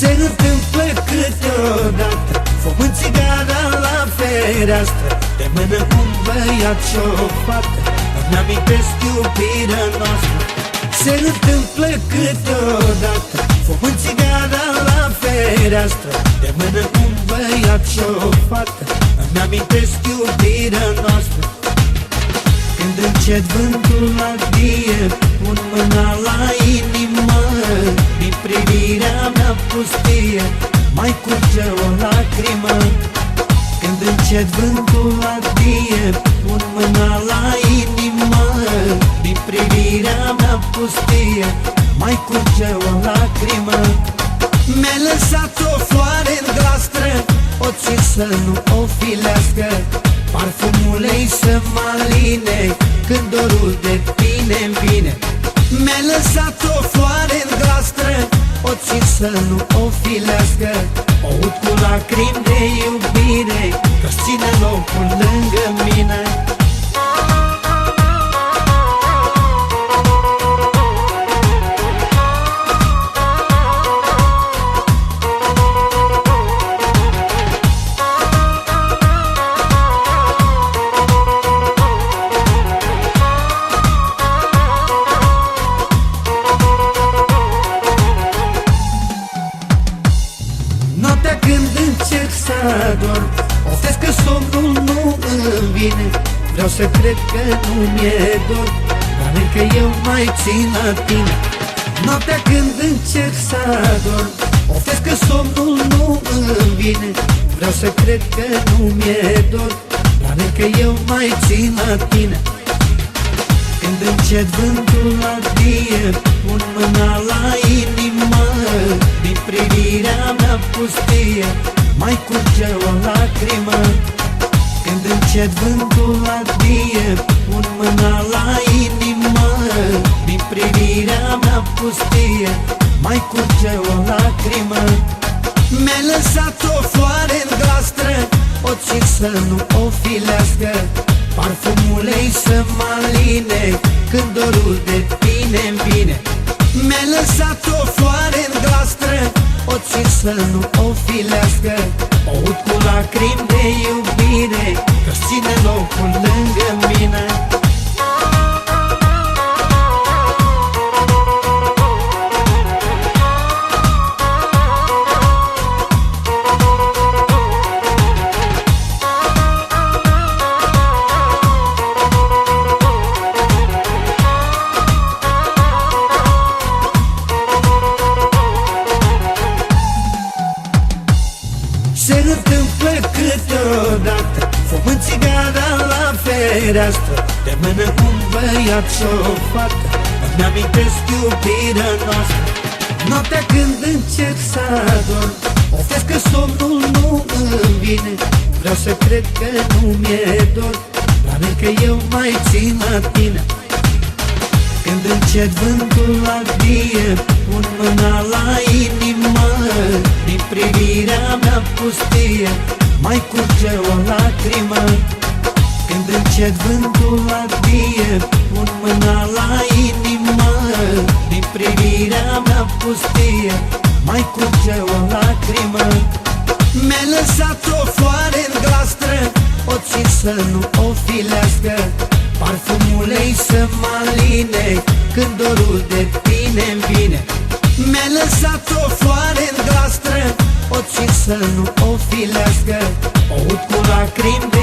Se întâmplă câteodată Fum în țigara la fereastră De mână un băiat și o fată Îmi amintesc iubirea noastră. Se întâmplă câteodată Fum în țigara la fereastră De mână un băiat și o fată Îmi amintesc iubirea noastră. Când încet vântul la die Pun mâna la pustie Mai curge o lacrimă. Când încet vântul la die Pun mâna la inimă. Din privirea mea pustie Mai curge o lacrimă. Mi-a lăsat o floare în glastră O țin să nu o filească. Parfumul ei să mă aline Când dorul de tine vine Mi-a lăsat o floare în glastră O țin să nu o filească O ud cu lacrimi de iubire Că-ți ține locul lângă mine somnul nu îmi vine. Vreau să cred că nu mi-e dor Dar încă eu mai țin la tine. Noaptea când încerc să adorm Oftesc că somnul nu îmi vine. Vreau să cred că nu mi-e dor Dar încă eu mai țin la tine. Când încet vântul la die Pun mâna la inimă. Din privirea mea pustie Mai curge o lacrimă Când încet vântul la die Pun mâna la inimă. Din privirea mea pustie Mai curge o lacrimă. Mi-a lăsat o floare în glastră O țin să nu o filească. Parfumul ei să mă aline Când dorul de tine vine. Mi-a lăsat o floare în glastră O țin să nu o filească. O ud cu lacrimi de iubire Că-ți ține locul Se întâmplă câteodată Fumând țigara la fereastră. De mână un băiat și o fată Îmi amintesc iubirea noastră. Noaptea când încerc să adorm Oftesc că somnul nu îmi vine. Vreau să cred că nu mi-e dor Dar încă eu mai țin la tine. Când încet vântul la die Pun mâna la inimă Din privirea mea pustie Mai curge o lacrimă. Când încet vântul la die Pun mâna la inimă. Din privirea mea pustie Mai curge o lacrimă. Mi-a lăsat o floare în glastră O țin să nu o filească. Parfumul ei să mă aline Când dorul de tine vine. Mi-a lăsat o floare să nu o filească O ud cu lacrimi